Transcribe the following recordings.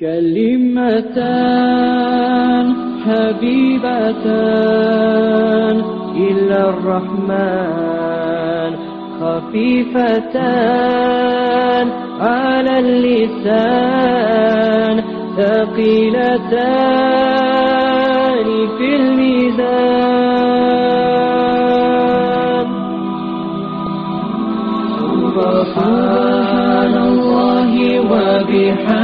كلمتان حبيبتان إلى الرحمن خفيفتان على اللسان ثقيلتان في الميزان. سبحان الله وبحمده.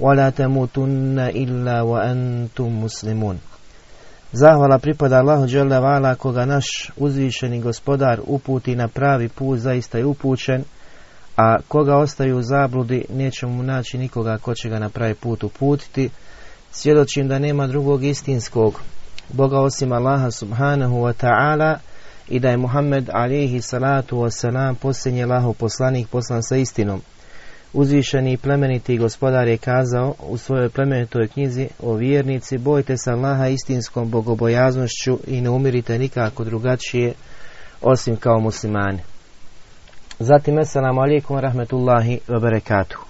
ولا تموتن إلا وأنتم مسلمون Zahvala pripada Allahu Đele Vala koga naš uzvišeni gospodar uputi na pravi put zaista je upućen, a koga ostaju u zabludi neće mu naći nikoga ko će ga na pravi put uputiti. Svjedočim da nema drugog istinskog Boga osim Allaha subhanahu wa ta'ala i da je Muhammed alihi salatu wasalam posljednji Allahov poslanik poslan sa istinom. Uzvišeni i plemeniti gospodar je kazao u svojoj plemenitoj knjizi o vjernici bojte se Allaha istinskom bogobojaznošću i ne umirite nikako drugačije osim kao muslimani. Zatim, assalamu alaikum rahmetullahi wa barakatuhu.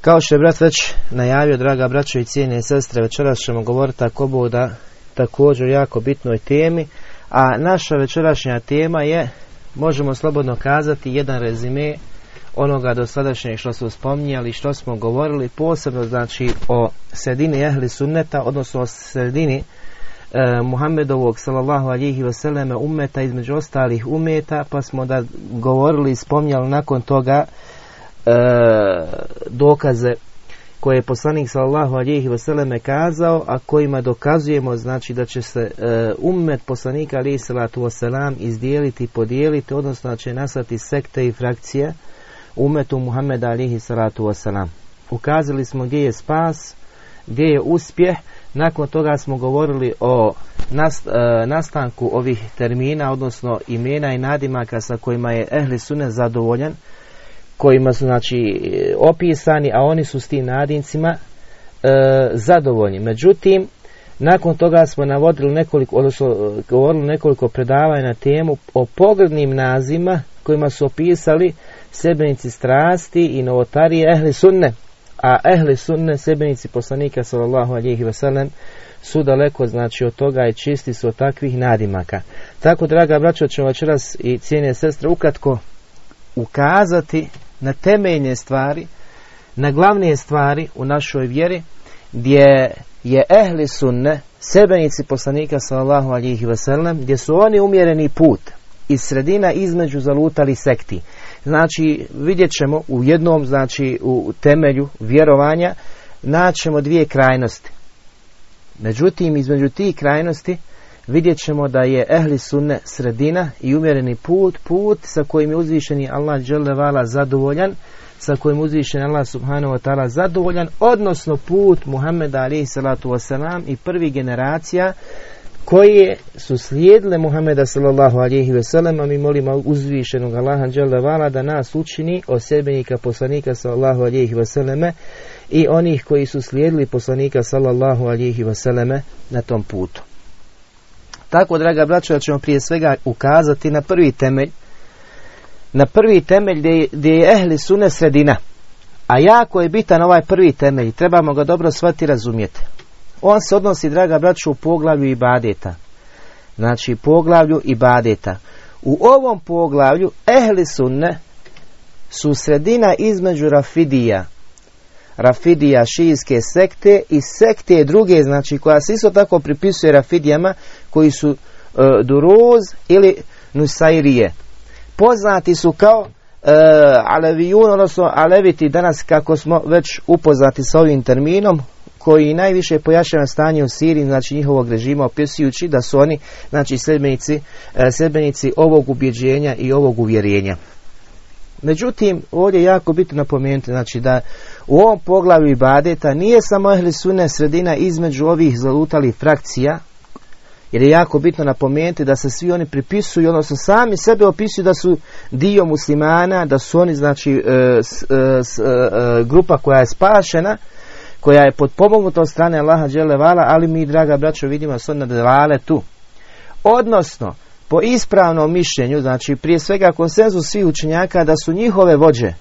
Kao što je brat već najavio, draga braćo i cijene sestre, večeras ćemo govoriti tako boda također jako bitnoj temi, a naša večerašnja tema je, možemo slobodno kazati, jedan rezime onoga dosadašnjeg što smo spominjali, što smo govorili, posebno znači o sredini ehli sunneta, odnosno o sredini e, Muhammedovog sallallahu alihi vseleme umeta između ostalih umeta, pa smo da govorili i spominjali nakon toga e, dokaze koje je poslanik sallallahu alihi vseleme kazao, a kojima dokazujemo znači da će se e, ummet poslanika alihi salatu wasalam izdijeliti, podijeliti, odnosno da će nastati sekte i frakcije umetu Muhammeda alihi salatu wasalam. Ukazali smo gdje je spas, gdje je uspjeh, nakon toga smo govorili o e, nastanku ovih termina, odnosno imena i nadimaka sa kojima je ehli sunne zadovoljan, kojima su znači opisani, a oni su s tim nadincima e, zadovoljni. Međutim, nakon toga smo navodili nekoliko, odnosno govorili nekoliko predavanja na temu o pogrdnim nazima kojima su opisali sebenici strasti i novotarije ehli sunne, a ehli sunne, sebenici poslanika sallallahu alihi wasallam, su daleko znači od toga i čisti su od takvih nadimaka. Tako, draga braćo, ćemo večeras i cijene sestre ukratko ukazati na temeljne stvari, na glavnije stvari u našoj vjeri, gdje je ehli sunne, sebenici poslanika sallallahu alihi wasallam, gdje su oni umjereni put iz sredina između zalutali sekti. Znači, vidjet ćemo u jednom, znači u temelju vjerovanja, naćemo dvije krajnosti. Međutim, između tih krajnosti vidjet ćemo da je ehli sunne sredina i umjereni put, put sa kojim je uzvišeni Allah vala zadovoljan, sa kojim je uzvišeni Allah subhanahu wa ta'ala zadovoljan, odnosno put Muhammeda alaihi salatu wasalam i prvi generacija koje su slijedile Muhameda sallallahu alihi veselem, a mi molimo uzvišenog Allaha vala da nas učini od sebenika poslanika sallallahu alihi veseleme i onih koji su slijedili poslanika sallallahu alihi veseleme na tom putu. Tako, draga braća, ćemo prije svega ukazati na prvi temelj, na prvi temelj gdje, je ehli sune sredina. A jako je bitan ovaj prvi temelj, trebamo ga dobro shvatiti i razumjeti. On se odnosi, draga braću, u poglavlju ibadeta. Znači, poglavlju ibadeta. U ovom poglavlju ehli sunne su sredina između Rafidija, Rafidija šijske sekte i sekte druge, znači koja se isto tako pripisuje Rafidijama, koji su e, Duruz ili Nusairije. Poznati su kao e, Alevijun, odnosno Aleviti danas kako smo već upoznati s ovim terminom, koji najviše pojašnjava stanje u Siriji, znači njihovog režima, opisujući da su oni, znači sljedbenici, e, sljedbenici ovog ubjeđenja i ovog uvjerenja. Međutim, ovdje je jako bitno napomenuti, znači da u ovom poglavlju ibadeta nije samo ehli sunne sredina između ovih zalutali frakcija, jer je jako bitno napomenuti da se svi oni pripisuju, odnosno sami sebe opisuju da su dio muslimana, da su oni znači e, e, grupa koja je spašena, koja je potpomognuta od strane Allaha Đelevala, ali mi, draga braćo, vidimo su na tu. Odnosno, po ispravnom mišljenju, znači prije svega konsenzus svih učenjaka da su njihove vođe,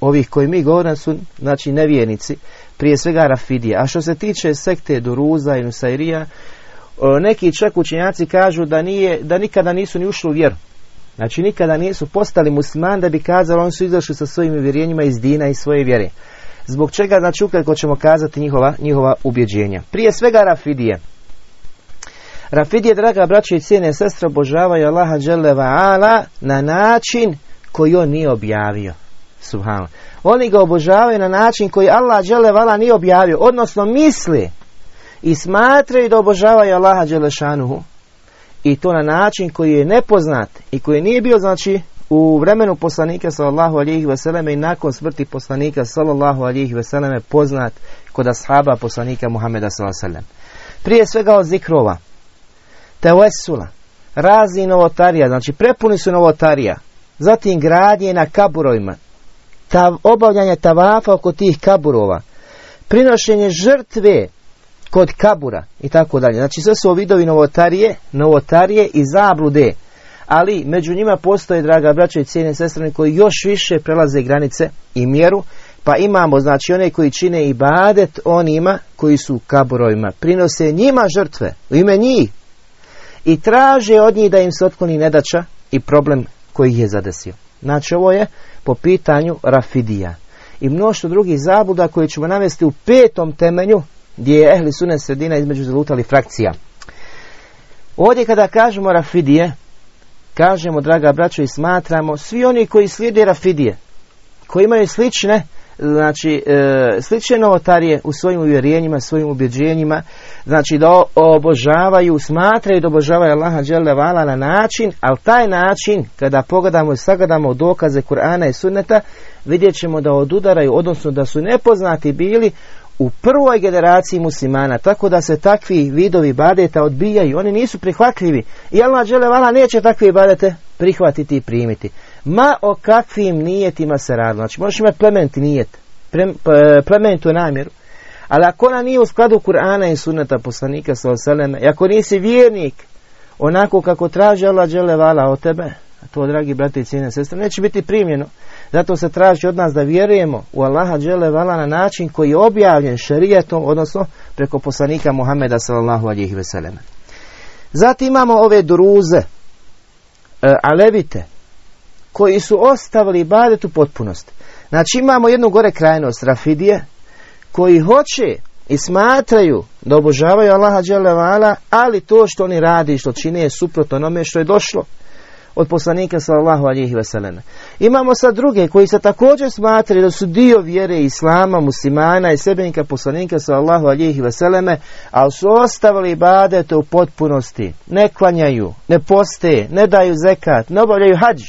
ovih koji mi govorimo su znači nevjernici, prije svega Rafidije. A što se tiče sekte Duruza i Nusairija, neki čak učenjaci kažu da, nije, da nikada nisu ni ušli u vjeru. Znači nikada nisu postali musliman da bi kazali oni su izašli sa svojim uvjerenjima iz dina i svoje vjere. Zbog čega, znači ukratko ćemo kazati njihova, njihova ubjeđenja. Prije svega Rafidije. Rafidije, draga braće i cijene sestre, obožavaju Allaha ala na način koji on nije objavio. Subhanallah. Oni ga obožavaju na način koji Allah ala nije objavio, odnosno misli i smatraju da obožavaju Allaha Đelešanuhu i to na način koji je nepoznat i koji nije bio znači u vremenu poslanika sallallahu alihi veseleme i nakon smrti poslanika sallallahu alihi veseleme poznat kod ashaba poslanika Muhameda sallallahu Prije svega od zikrova, tevesula, razni novotarija, znači prepuni su novotarija, zatim gradnje na kaburovima, ta, obavljanje tavafa oko tih kaburova, prinošenje žrtve kod kabura i tako dalje. Znači sve su vidovi novotarije, novotarije i zablude ali među njima postoje, draga braća i cijene sestrane, koji još više prelaze granice i mjeru, pa imamo, znači, one koji čine i badet onima koji su u kaburovima, prinose njima žrtve, u ime njih, i traže od njih da im se otkloni nedača i problem koji ih je zadesio. Znači, ovo je po pitanju Rafidija. I mnoštvo drugih zabuda koje ćemo navesti u petom temelju, gdje je ehli sunet sredina između zalutali frakcija. Ovdje kada kažemo Rafidije, kažemo, draga braćo, i smatramo, svi oni koji slijede Rafidije, koji imaju slične, znači, e, slične novotarije u svojim uvjerenjima, svojim ubjeđenjima, znači da obožavaju, smatraju da obožavaju Allaha vala na način, ali taj način, kada pogledamo i sagledamo dokaze Kur'ana i Sunneta, vidjet ćemo da odudaraju, odnosno da su nepoznati bili u prvoj generaciji muslimana, tako da se takvi vidovi badeta odbijaju, oni nisu prihvatljivi i Allah vala neće takve badete prihvatiti i primiti. Ma o kakvim nijetima se radi, znači možeš imati plementi nijet, plementu namjeru, ali ako ona nije u skladu Kur'ana i sunneta poslanika sa i ako nisi vjernik, onako kako traži Allah vala od tebe, a to, dragi brati i cijene sestre, neće biti primljeno. Zato se traži od nas da vjerujemo u Allaha džele vala na način koji je objavljen šerijetom, odnosno preko poslanika Muhameda sallallahu alihi veseleme. Zatim imamo ove druze, e, alevite, koji su ostavili ibadet u potpunosti. Znači imamo jednu gore krajnost, Rafidije, koji hoće i smatraju da obožavaju Allaha vala, ali to što oni radi, što čine je suprotno onome što je došlo od poslanika sallallahu alihi wasallam. Imamo sad druge koji se također smatraju da su dio vjere islama, muslimana i sebenika poslanika sallallahu alihi wasallam, ali su ostavili ibadete u potpunosti. Ne klanjaju, ne poste, ne daju zekat, ne obavljaju hađ.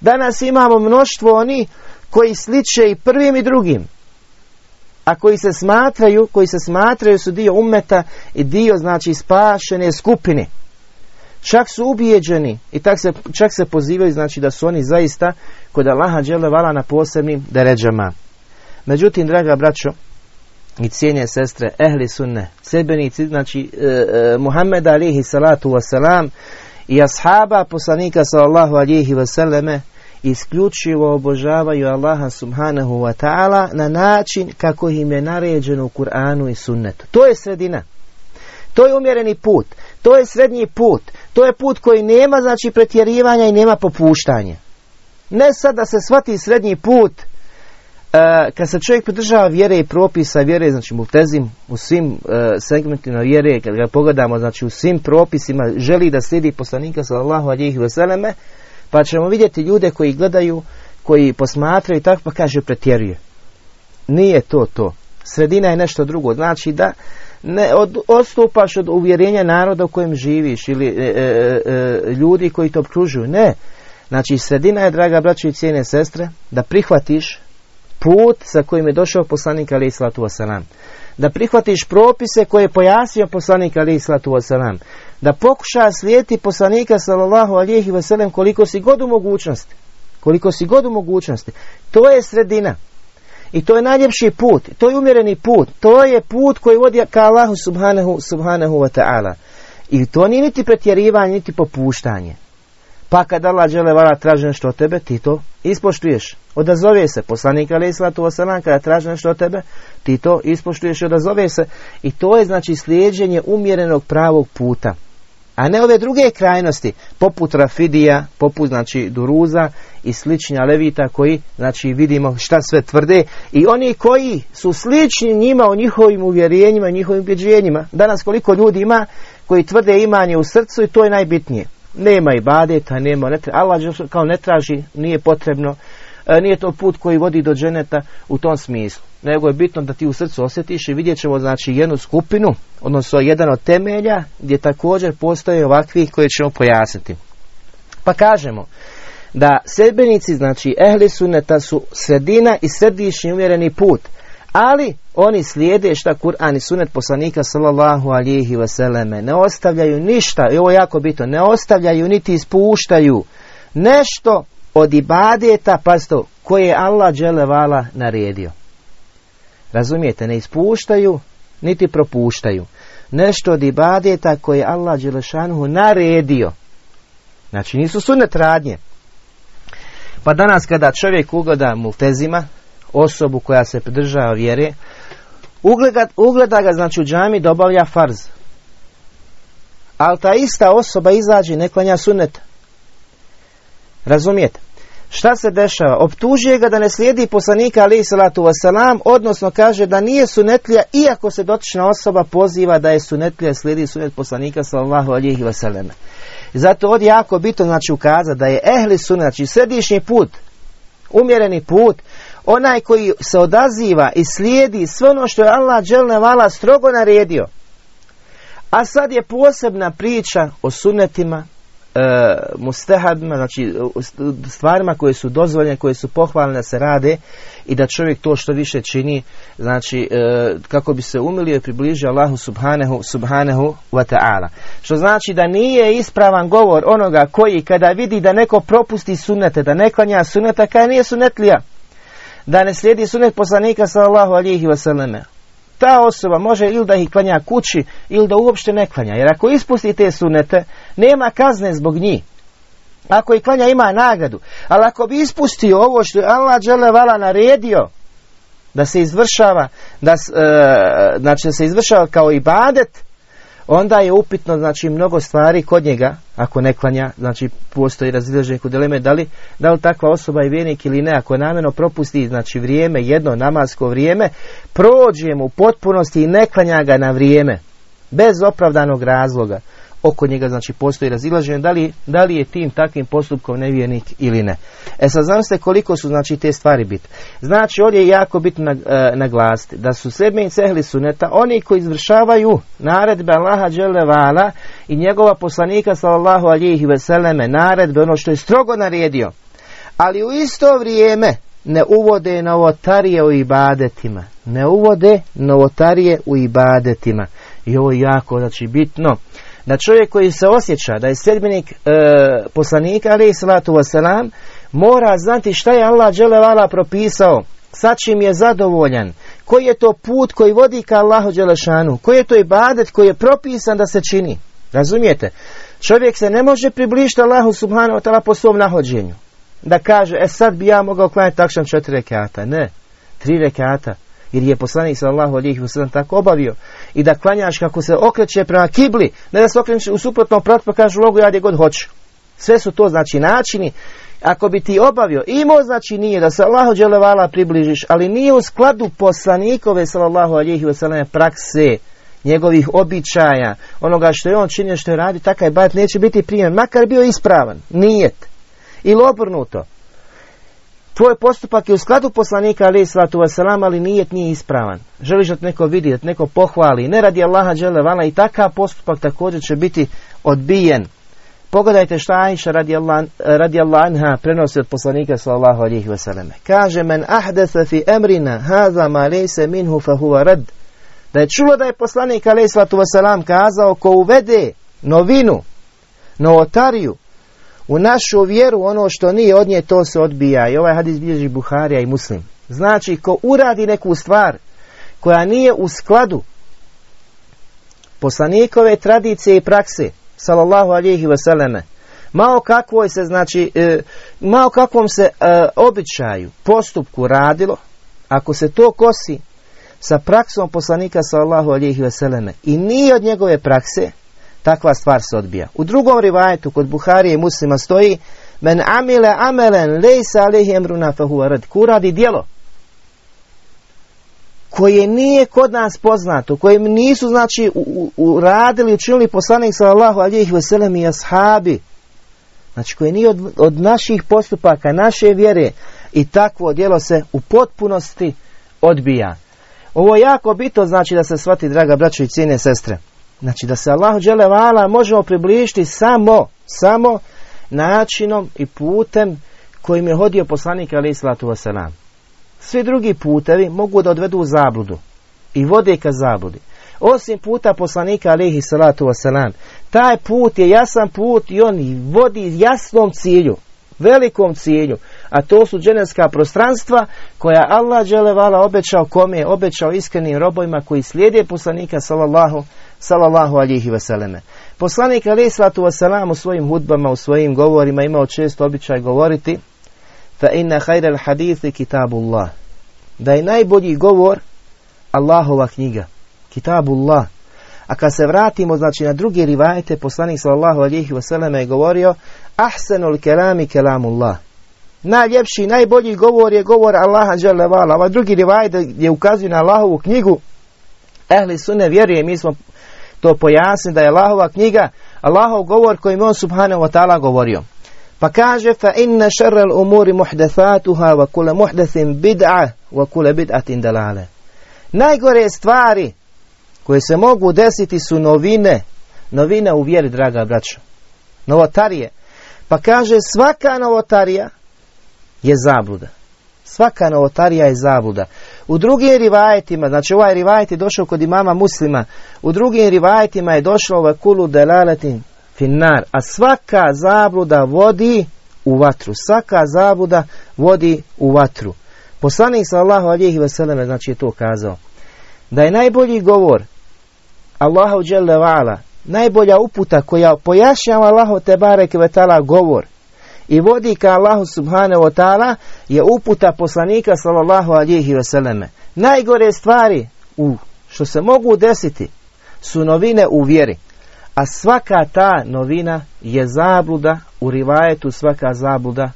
Danas imamo mnoštvo oni koji sliče i prvim i drugim a koji se smatraju, koji se smatraju su dio umeta i dio znači spašene skupine. Čak su ubijeđeni i tak se, čak se pozivaju znači da su oni zaista kod Allaha vala na posebnim deređama. Međutim, draga braćo i cijenje sestre, ehli sunne, sedbenici, znači e, e, Muhammed alihi salatu wasalam i ashaba poslanika sallallahu alihi wasallame isključivo obožavaju Allaha subhanahu wa ta'ala na način kako im je naređeno u Kur'anu i sunnetu. To je sredina. To je umjereni put. To je srednji put. To je put koji nema znači pretjerivanja i nema popuštanja. Ne sad da se shvati srednji put uh, kad se čovjek pridržava vjere i propisa vjere, znači multezim u svim uh, segmentima vjere, kad ga pogledamo, znači u svim propisima želi da slijedi poslanika sallallahu alihi vseleme, pa ćemo vidjeti ljude koji gledaju koji posmatraju tako pa kaže pretjeruje. Nije to to. Sredina je nešto drugo. Znači da ne od, odstupaš od uvjerenja naroda u kojem živiš ili e, e, e, ljudi koji te obkružuju. Ne. Znači sredina je, draga braćo i cijene sestre, da prihvatiš put sa kojim je došao poslanik alaih sallatu wasalam. Da prihvatiš propise koje je pojasnio poslanik alaih sallatu wasalam. Da pokuša slijediti poslanika sallallahu alihi wasalam koliko si god u mogućnosti. Koliko si god u mogućnosti. To je sredina. I to je najljepši put, to je umjereni put, to je put koji vodi ka Allahu subhanahu, subhanahu wa ta'ala. I to nije niti pretjerivanje, niti popuštanje. Pa kad Allah žele vala traži nešto od tebe, ti to ispoštuješ. Odazove se. Poslanik alaih sallatu wasalam kada traži nešto od tebe, ti to ispoštuješ i odazove se. I to je znači slijeđenje umjerenog pravog puta. A ne ove druge krajnosti, poput Rafidija, poput znači Duruza i slični Levita koji, znači vidimo šta sve tvrde i oni koji su slični njima u njihovim uvjerenjima njihovim ubjeđenjima. Danas koliko ljudi ima koji tvrde imanje u srcu i to je najbitnije. Nema i badeta, nema, ne, Allah kao ne traži, nije potrebno, e, nije to put koji vodi do dženeta u tom smislu. Nego je bitno da ti u srcu osjetiš i vidjet ćemo znači jednu skupinu, odnosno jedan od temelja gdje također postoje ovakvih koje ćemo pojasniti. Pa kažemo da sedbenici, znači ehli suneta su sredina i središnji umjereni put, ali oni slijede šta Kur'an i sunet poslanika sallallahu alihi vseleme. Ne ostavljaju ništa, i ovo je jako bitno, ne ostavljaju niti ispuštaju nešto od ibadeta, pasto, koje je Allah dželevala naredio. Razumijete, ne ispuštaju, niti propuštaju. Nešto od ibadeta koje je Allah dželešanuhu naredio. Znači nisu sunet radnje. Pa danas kada čovjek ugleda multezima, osobu koja se pridržava vjere, ugleda, ugleda ga znači u džami da obavlja farz. Ali ta ista osoba izađe i ne klanja sunet. Razumijete? Šta se dešava? Optužuje ga da ne slijedi poslanika alaih salatu wasalam, odnosno kaže da nije sunetlija, iako se dotična osoba poziva da je sunetlija slijedi sunet poslanika sallallahu alihi wasalam. Zato ovdje jako bitno znači ukazati da je ehli sunet, znači središnji put, umjereni put, onaj koji se odaziva i slijedi sve ono što je Allah dželne vala strogo naredio. A sad je posebna priča o sunetima, e, mustehadima, znači stvarima koje su dozvoljene, koje su pohvalne se rade i da čovjek to što više čini, znači e, kako bi se umilio i približio Allahu subhanahu, subhanahu wa ta'ala. Što znači da nije ispravan govor onoga koji kada vidi da neko propusti sunete, da ne klanja suneta, kada nije sunetlija, da ne slijedi sunet poslanika sallallahu alihi wasallame, ta osoba može ili da ih klanja kući ili da uopšte ne klanja. Jer ako ispusti te sunete, nema kazne zbog njih. Ako ih klanja ima nagradu. Ali ako bi ispustio ovo što je Allah vala naredio da se izvršava, da, e, znači da se izvršava kao ibadet, onda je upitno znači mnogo stvari kod njega ako ne klanja, znači postoji razilaženje kod dileme da li, da li takva osoba je vjernik ili ne, ako namjerno propusti znači vrijeme, jedno namasko vrijeme, prođe mu u potpunosti i ne klanja ga na vrijeme, bez opravdanog razloga oko njega znači postoji razilaženje da li, da li je tim takvim postupkom nevjernik ili ne. E sad znam koliko su znači te stvari bitne. Znači ovdje je jako bitno e, naglasiti da su sebe i cehli suneta oni koji izvršavaju naredbe Allaha dželevala i njegova poslanika sallallahu alihi veseleme naredbe ono što je strogo naredio. Ali u isto vrijeme ne uvode novotarije u ibadetima. Ne uvode novotarije u ibadetima. I ovo je jako znači bitno da čovjek koji se osjeća da je sljedbenik e, poslanika ali salatu wasalam mora znati šta je Allah dželevala propisao sa čim je zadovoljan koji je to put koji vodi ka Allahu dželešanu koji je to ibadet koji je propisan da se čini. Razumijete? Čovjek se ne može približiti Allahu subhanahu wa ta'ala po svom nahođenju. Da kaže e sad bi ja mogao klanjati takšan četiri rekata. Ne. Tri rekata. Jer je poslanik sallallahu alejhi ve sellem tako obavio i da klanjaš kako se okreće prema kibli, ne da se okreneš u suprotnom pravcu pa kažu logu ja gdje god hoću. Sve su to znači načini ako bi ti obavio, imao znači nije da se Allahu dželevala približiš, ali nije u skladu poslanikove sallallahu alejhi ve sellem prakse njegovih običaja, onoga što je on činio, što je radi, takav bajat neće biti primjer, makar bio ispravan, nijet. Ili obrnuto. Tvoj postupak je u skladu poslanika alaih salatu wasalam, ali nijet nije ispravan. Želiš da neko vidi, da neko pohvali, ne radi Allaha dželevala i takav postupak također će biti odbijen. Pogledajte šta Aisha radi anha prenosi od poslanika sallallahu alihi wasallam. Kaže men ahdesa fi emrina haza ma lejse minhu fa huwa rad. Da je čulo da je poslanik alaihi salatu wasalam kazao ko uvede novinu, novotariju u našu vjeru ono što nije od nje to se odbija i ovaj hadis bilježi Buharija i Muslim. Znači ko uradi neku stvar koja nije u skladu poslanikove tradicije i prakse sallallahu alihi vseleme malo kakvoj se znači e, malo kakvom se e, običaju postupku radilo ako se to kosi sa praksom poslanika sallallahu alihi vseleme i nije od njegove prakse takva stvar se odbija. U drugom rivajetu kod Buharije i muslima stoji Men amile amelen lejsa alihi emruna fahuva rad. Ko radi dijelo koje nije kod nas poznato, koje nisu znači uradili, učinili poslanik sallallahu alihi veselem i ashabi, znači koje nije od, od naših postupaka, naše vjere i takvo djelo se u potpunosti odbija. Ovo je jako bitno znači da se shvati, draga braćo i cijene sestre. Znači da se Allahu vala možemo približiti samo, samo načinom i putem kojim je hodio poslanik alaih salatu wasalam. Svi drugi putevi mogu da odvedu u zabludu i vode ka zabludi. Osim puta poslanika alihi salatu wasalam. Taj put je jasan put i on vodi jasnom cilju, velikom cilju, a to su dženevska prostranstva koja Allah dželevala obećao kome je obećao iskrenim robojima koji slijede poslanika sallallahu sallallahu alihi vseleme. Poslanik alihi salatu wasalam u svojim hudbama, u svojim govorima imao često običaj govoriti fa inna hajra hadithi kitabullah. Da je najbolji govor Allahova knjiga. Kitabullah. A kad se vratimo znači na druge rivajete, poslanik sallallahu alihi wasallam je govorio ahsenul kelami kelamullah. Najljepši, najbolji govor je govor Allaha dželle vala. Ovaj drugi rivajet je ukazuje na Allahovu knjigu. Ehli sunne vjeruje, mi smo to pojasnili da je Allahova knjiga, Allahov govor kojim on subhanahu wa ta'ala govorio. Pa kaže fa inna šarral umuri muhdathatuha wa kule muhdathin bid'a wa kule bid'atin dalale. Najgore stvari koje se mogu desiti su novine, novine u vjeri, draga braćo. Novotarije. Pa kaže svaka novotarija je zabluda. Svaka novotarija je zabluda. U drugim rivajetima, znači ovaj rivajet je došao kod imama muslima, u drugim rivajetima je došlo ovaj kulu delaletin finnar, a svaka zabluda vodi u vatru. Svaka zabluda vodi u vatru. Poslanik sallahu alihi veseleme znači je to kazao. Da je najbolji govor Allahu dželle najbolja uputa koja pojašnjava Allahu te bareke govor i vodi ka Allahu subhanahu wa ta'ala je uputa poslanika sallallahu alihi vseleme. Najgore stvari u što se mogu desiti su novine u vjeri. A svaka ta novina je zabluda u rivajetu, svaka zabluda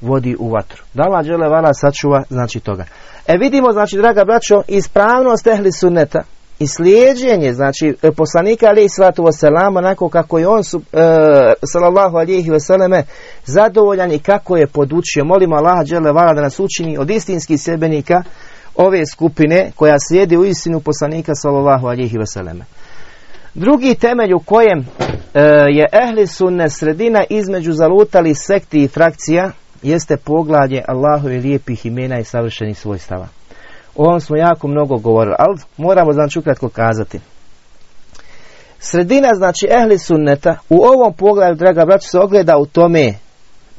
vodi u vatru. Da Allah žele vala sačuva znači toga. E vidimo, znači, draga braćo, ispravnost ehli sunneta i slijeđenje, znači, poslanika alihi sallatu wasalam, onako kako je on, su, e, sallallahu wasalame, zadovoljan i kako je podučio. Molimo Allaha žele vala da nas učini od istinskih sebenika ove skupine koja slijedi u istinu poslanika sallallahu alihi wasalame. Drugi temelj u kojem e, je ehli sunne sredina između zalutali sekti i frakcija jeste poglavlje Allahovi lijepih imena i savršenih svojstava. O ovom smo jako mnogo govorili, ali moramo znači ukratko kazati. Sredina, znači ehli sunneta, u ovom poglavlju, draga braća, se ogleda u tome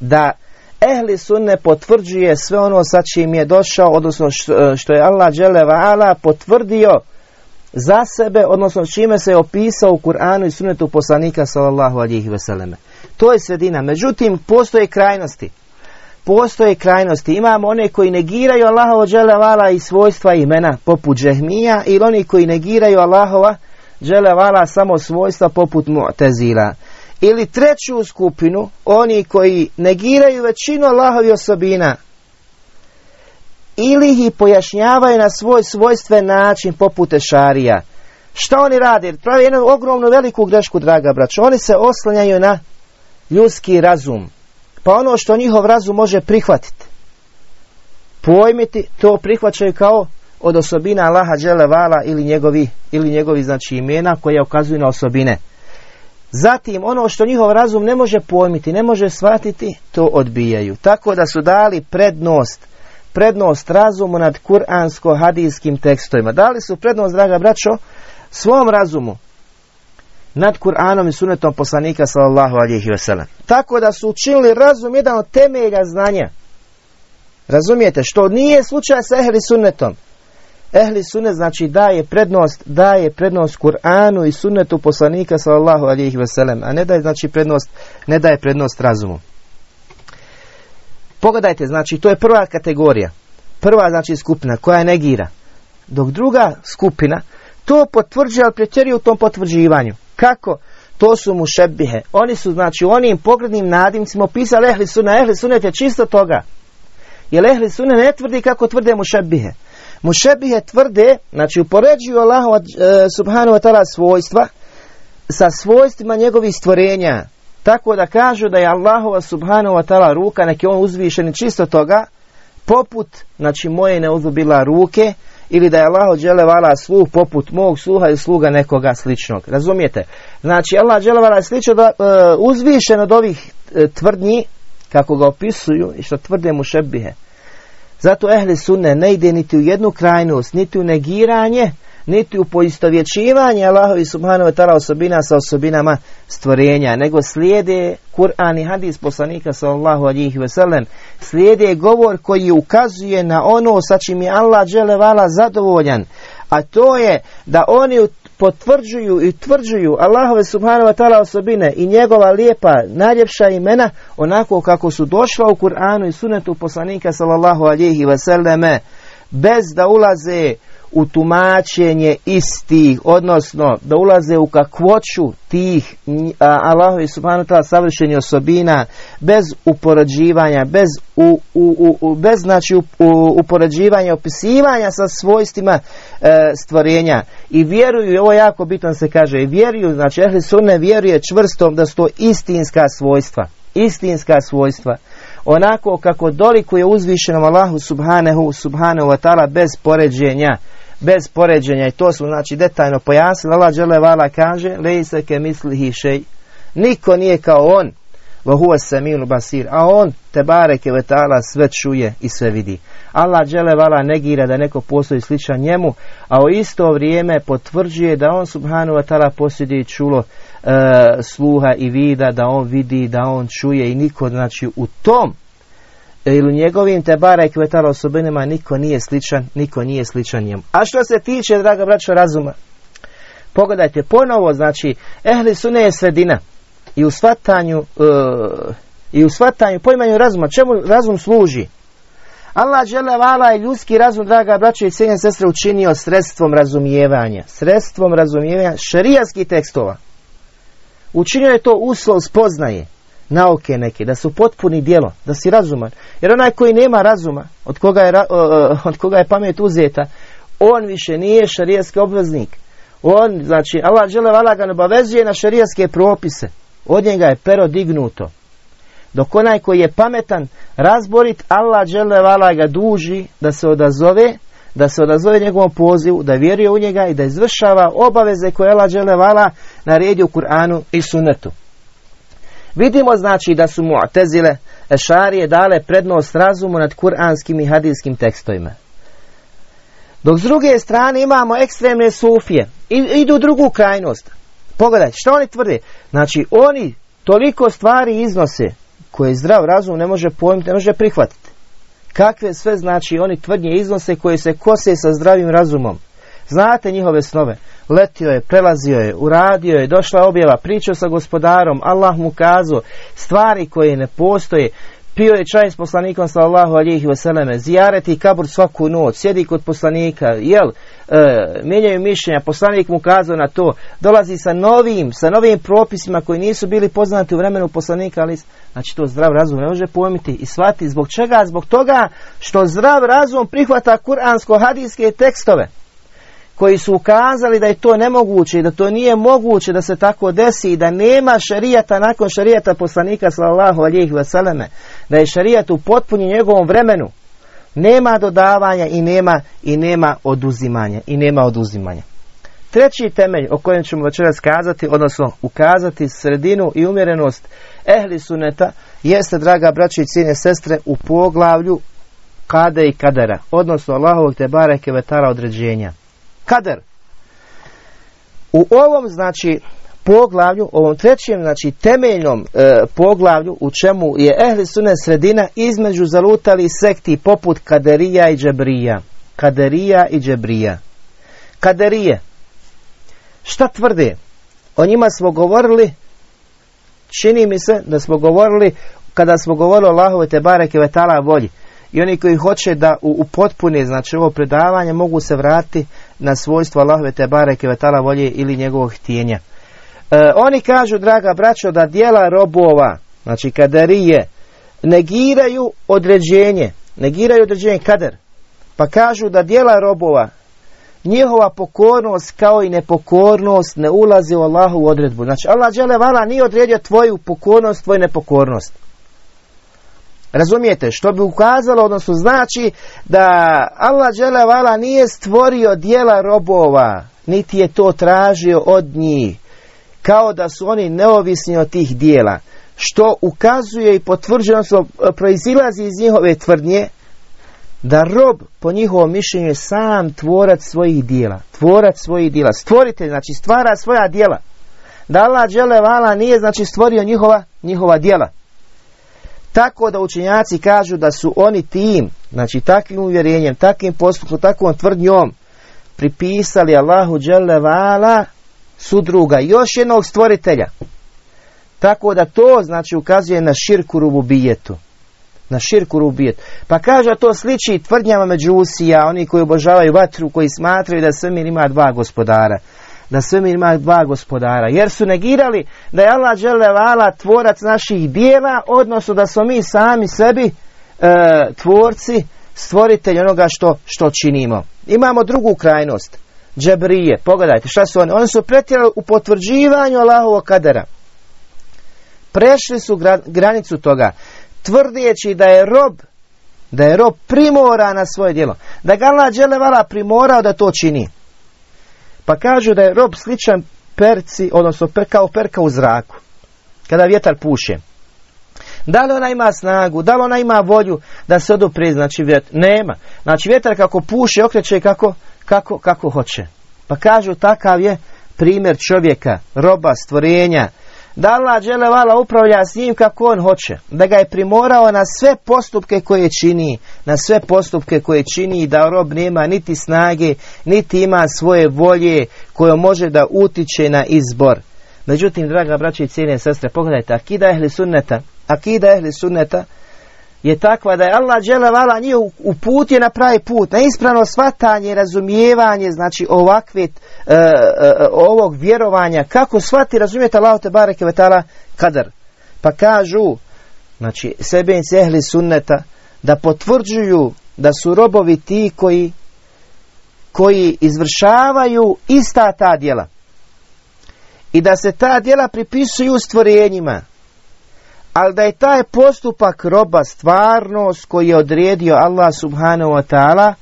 da ehli sunne potvrđuje sve ono sa čim je došao, odnosno što, je Allah džele potvrdio za sebe, odnosno čime se je opisao u Kur'anu i sunetu poslanika sallallahu alihi vseleme. To je sredina. Međutim, postoje krajnosti. Postoje krajnosti. Imamo one koji negiraju Allahova dželevala i svojstva imena poput džehmija ili oni koji negiraju Allahova dželevala samo svojstva poput mu'tezila. Ili treću skupinu, oni koji negiraju većinu Allahovi osobina ili ih pojašnjavaju na svoj svojstven način poput šarija. Šta oni rade? Pravi jednu ogromnu veliku grešku, draga brać. Oni se oslanjaju na ljudski razum. Pa ono što njihov razum može prihvatiti. pojmiti, to prihvaćaju kao od osobina Allaha dželevala ili njegovi, ili njegovi znači imena koje ukazuju na osobine. Zatim ono što njihov razum ne može pojmiti, ne može shvatiti, to odbijaju. Tako da su dali prednost, prednost razumu nad kuransko-hadijskim tekstovima. Dali su prednost, draga braćo, svom razumu nad Kur'anom i sunetom poslanika sallallahu alihi wasallam. Tako da su učinili razum jedan od temelja znanja. Razumijete, što nije slučaj sa ehli sunnetom. Ehli sunnet znači daje prednost, daje prednost Kur'anu i sunnetu poslanika sallallahu alihi wasallam, a ne daje znači prednost, ne daje prednost razumu. Pogledajte, znači to je prva kategorija. Prva znači skupina koja negira. Dok druga skupina to potvrđuje, ali pretjeruje u tom potvrđivanju. Kako? To su mu šebihe. Oni su, znači, onim pogrednim nadimcima opisali ehli sunna. Ehli sunnet je čisto toga. Jer ehli sunne ne tvrdi kako tvrde mu šebihe. Mušebihe tvrde, znači upoređuju Allahova e, subhanahu wa ta'ala svojstva sa svojstvima njegovih stvorenja. Tako da kažu da je Allahova subhanahu wa ta'ala ruka, neki on uzvišeni čisto toga, poput, znači moje ne uzubila ruke, ili da je Allah dželevala sluh poput mog sluha i sluga nekoga sličnog. Razumijete? Znači Allah dželevala je slično da, e, uzvišen od ovih e, tvrdnji, kako ga opisuju i što tvrde mu šebihe. Zato ehli sunne ne ide niti u jednu krajnost, niti u negiranje, niti u poistovjećivanje Allahovi subhanahu wa ta'ala osobina sa osobinama stvorenja, nego slijede Kur'an i hadis poslanika sallallahu alihi wasallam, slijede govor koji ukazuje na ono sa čim je Allah dželevala zadovoljan, a to je da oni potvrđuju i tvrđuju Allahove subhanahu wa ta'ala osobine i njegova lijepa, najljepša imena onako kako su došla u Kur'anu i sunetu poslanika sallallahu alihi wasallame bez da ulaze u tumačenje istih, odnosno da ulaze u kakvoću tih Allahovi subhanahu ta'ala savršenih osobina, bez upoređivanja, bez, u, u, u, bez znači upoređivanja, opisivanja sa svojstvima e, stvorenja. I vjeruju, ovo jako bitno se kaže, i vjeruju, znači ehli sunne vjeruje čvrstom da su to istinska svojstva. Istinska svojstva onako kako dolikuje uzvišenom Allahu subhanahu subhanahu wa ta'ala bez poređenja bez poređenja i to su znači detaljno pojasnili. Allah vala kaže lejse ke mislihi šej. Niko nije kao on. Wa huwa basir. A on te bareke ve ta'ala sve čuje i sve vidi. Allah vala negira da neko postoji sličan njemu, a u isto vrijeme potvrđuje da on subhanahu wa ta'ala posjeduje čulo e, sluha i vida, da on vidi, da on čuje i niko znači u tom ili u njegovim tebara i kvetala osobinama niko nije sličan, niko nije sličan njemu. A što se tiče, draga braćo, razuma, pogledajte ponovo, znači, ehli sunne je sredina i u shvatanju, uh, i u shvatanju, poimanju razuma, čemu razum služi? Allah žele vala i ljudski razum, draga braćo i cijenje sestre, učinio sredstvom razumijevanja, sredstvom razumijevanja šarijaskih tekstova. Učinio je to uslov spoznaje nauke neke, da su potpuni djelo, da si razuman. Jer onaj koji nema razuma, od koga je, od koga je pamet uzeta, on više nije šarijaski obveznik. On, znači, Allah žele vala ga obavezuje na šarijaske propise. Od njega je pero dignuto. Dok onaj koji je pametan, razborit, Allah žele vala ga duži da se odazove, da se odazove njegovom pozivu, da vjeruje u njega i da izvršava obaveze koje Allah žele vala naredio u Kur'anu i Sunnetu. Vidimo znači da su Mu'tezile Ešarije dale prednost razumu nad kuranskim i hadijskim tekstovima. Dok s druge strane imamo ekstremne sufije. I, idu u drugu krajnost. Pogledajte, što oni tvrde? Znači, oni toliko stvari iznose koje zdrav razum ne može pojmiti, ne može prihvatiti. Kakve sve znači oni tvrdnje iznose koje se kose sa zdravim razumom. Znate njihove snove. Letio je, prelazio je, uradio je, došla objava, pričao sa gospodarom, Allah mu kazao stvari koje ne postoje. Pio je čaj s poslanikom sallallahu alihi vseleme, zijareti kabur svaku noć, sjedi kod poslanika, jel, e, mijenjaju mišljenja, poslanik mu kazao na to, dolazi sa novim, sa novim propisima koji nisu bili poznati u vremenu poslanika, ali znači to zdrav razum ne može pojmiti i shvati zbog čega, zbog toga što zdrav razum prihvata kuransko-hadijske tekstove koji su ukazali da je to nemoguće i da to nije moguće da se tako desi i da nema šarijata nakon šarijata poslanika sallallahu alijih vseleme, da je šarijat u potpunju njegovom vremenu. Nema dodavanja i nema i nema oduzimanja i nema oduzimanja. Treći temelj o kojem ćemo večeras kazati, odnosno ukazati sredinu i umjerenost ehli suneta, jeste, draga braći i cijene sestre, u poglavlju kade i kadera, odnosno Allahovog te bareke vetara određenja. Kader. U ovom, znači, poglavlju, ovom trećem, znači temeljnom e, poglavlju u čemu je ehli sunet sredina između zalutali sekti poput Kaderija i Džebrija. Kaderija i Džebrija. Kaderije. Šta tvrde? O njima smo govorili, čini mi se da smo govorili kada smo govorili o Allahove te bareke vetala volji. I oni koji hoće da u, potpuni, znači ovo predavanje, mogu se vratiti na svojstvo Allahove te bareke vetala volje ili njegovog htjenja. E, oni kažu, draga braćo, da dijela robova, znači kaderije, negiraju određenje, negiraju određenje kader. Pa kažu da dijela robova, njihova pokornost kao i nepokornost ne ulazi u Allahu odredbu. Znači Allah vala nije odredio tvoju pokornost, tvoju nepokornost. Razumijete? Što bi ukazalo, odnosno znači da Allah vala nije stvorio dijela robova, niti je to tražio od njih kao da su oni neovisni od tih dijela, što ukazuje i potvrđuje, odnosno proizilazi iz njihove tvrdnje, da rob po njihovom mišljenju je sam tvorac svojih dijela, tvorac svojih dijela, stvoritelj, znači stvara svoja dijela. Da Allah vala nije znači stvorio njihova, njihova dijela. Tako da učenjaci kažu da su oni tim, znači takvim uvjerenjem, takvim postupkom, takvom tvrdnjom pripisali Allahu vala sudruga, još jednog stvoritelja. Tako da to znači ukazuje na širku rububijetu. Na širku rububijetu. Pa kaže to sliči tvrdnjama međusija, oni koji obožavaju vatru, koji smatraju da svemir ima dva gospodara. Da svemir ima dva gospodara. Jer su negirali da je Allah vala tvorac naših dijela, odnosno da smo mi sami sebi e, tvorci, stvoritelji onoga što, što činimo. Imamo drugu krajnost džebrije. Pogledajte šta su oni. Oni su pretjerali u potvrđivanju Allahovog kadera. Prešli su granicu toga. Tvrdijeći da je rob da je rob primora na svoje djelo. Da ga Allah dželevala primorao da to čini. Pa kažu da je rob sličan perci, odnosno kao perka u zraku. Kada vjetar puše. Da li ona ima snagu, da li ona ima volju da se odupri, znači vjetar? Nema. Znači vjetar kako puše, okreće kako, kako, kako hoće. Pa kažu takav je primjer čovjeka, roba, stvorenja, da Allah dželevala upravlja s njim kako on hoće, da ga je primorao na sve postupke koje čini, na sve postupke koje čini da rob nema niti snage, niti ima svoje volje koje može da utiče na izbor. Međutim, draga braće i cijene sestre, pogledajte, akida ehli sunneta, akida ehli sunneta, je takva da je Allah dželevala njih uputio na pravi put, na ispravno shvatanje, razumijevanje, znači ovakve, e, e, ovog vjerovanja, kako shvati, razumijete Allah te bareke vetala kadar. Pa kažu, znači sebenci ehli sunneta, da potvrđuju da su robovi ti koji koji izvršavaju ista ta djela. I da se ta djela pripisuju stvorenjima ali da je taj postupak roba stvarnost koji je odredio Allah subhanahu wa ta'ala